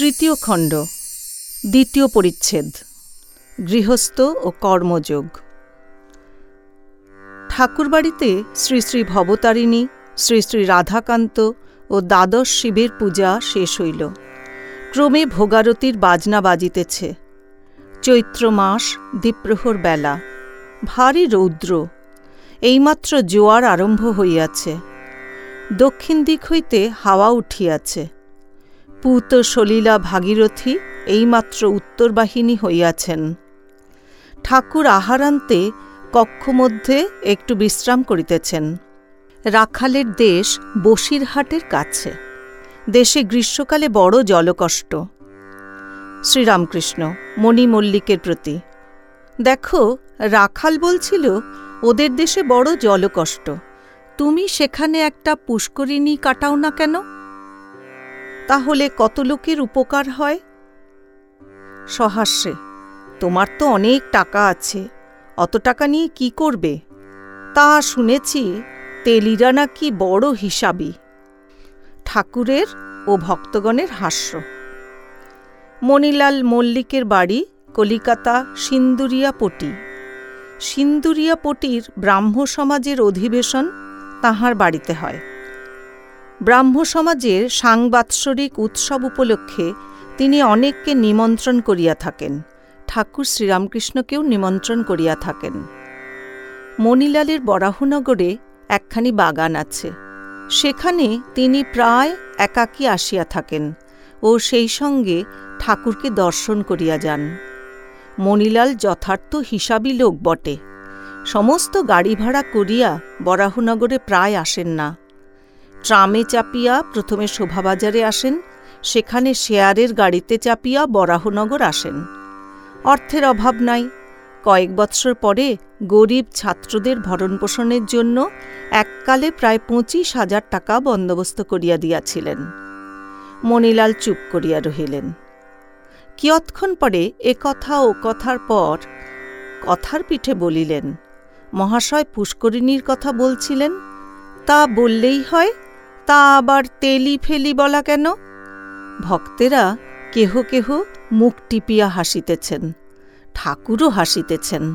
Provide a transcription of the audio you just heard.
তৃতীয় খণ্ড, দ্বিতীয় পরিচ্ছেদ, গৃহস্থ ও কর্মযোগ। ঠাকুরবাড়িতে শ্রী শ্রী ভবতারিণী, শ্রী শ্রী রাধাকান্ত ও দ্বাদশ শিবের পূজা শেষ হইল। ক্রমে ভোগারতির বাজনা বাজিতেছে। চৈত্র মাস, দ্বীপ্রহর বেলা। ভারী রৌদ্র। এইমাত্র জোয়ার আরম্ভ হইয়াছে। দক্ষিণ দিক হইতে হাওয়া উঠিয়াছে। পুত সলীলা ভাগীরথী এইমাত্র উত্তরবাহিনী হইয়াছেন। ঠাকুর আহারান্তে কক্ষমধ্যে একটু বিশ্রাম করিতেছেন। রাখালের দেশ বসিরহাটের কাছে। দেশে গ্রীষ্মকালে বড় জলকষ্ট। শ্রীরামকৃষ্ণ মণি মল্লিকের প্রতি। দেখো, রাখাল বলছিল, ওদের দেশে বড় জলকষ্ট। তুমি সেখানে একটা পুষ্করিণী কাটাও না কেন? তাহলে কত লোকের উপকার হয়? সহাস্যে, তোমার তো অনেক টাকা আছে, অত টাকা নিয়ে কি করবে? তা শুনেছি তেলিরা নাকি বড় হিসাবি। ঠাকুরের ও ভক্তগণের হাস্য। মণিলাল মল্লিকের বাড়ি কলিকাতা সিন্দুরিয়াপটি। সিন্দুরিয়াপটির ব্রাহ্ম সমাজের অধিবেশন তাহার বাড়িতে হয়। ব্রাহ্ম সমাজের সাংবাৎসরিক উৎসব উপলক্ষে তিনি অনেককে নিমন্ত্রণ করিয়া থাকেন। ঠাকুর শ্রীরামকৃষ্ণকেও নিমন্ত্রণ করিয়া থাকেন। মণিলালের বরাহনগরে একখানি বাগান আছে। সেখানে তিনি প্রায় একাকী আসিয়া থাকেন ও সেই সঙ্গে ঠাকুরকে দর্শন করিয়া যান। মণিলাল যথার্থ হিসাবী লোক বটে। সমস্ত গাড়ি ভাড়া করিয়া বরাহনগরে প্রায় আসেন না। ট্রামে চাপিয়া প্রথমে শোভাবাজারে আসেন, সেখানে শেয়ারের গাড়িতে চাপিয়া বরাহনগর আসেন। অর্থের অভাব নাই। কয়েক বৎসর পরে গরিব ছাত্রদের ভরণপোষণের জন্য এককালে প্রায় পঁচিশ হাজার টাকা বন্দোবস্ত করিয়া দিয়াছিলেন। মণিলাল চুপ করিয়া রহিলেন। কিয়ৎক্ষণ পরে এ কথা ও কথার পর কথার পিঠে বলিলেন, মহাশয় পুষ্করিণীর কথা বলছিলেন। তা বললেই হয় তা আবার তেলি ফেলি বলা কেন? ভক্তেরা কেহ কেহ মুখ টিপিয়া হাসিতেছেন ঠাকুরও হাসিতেছেন।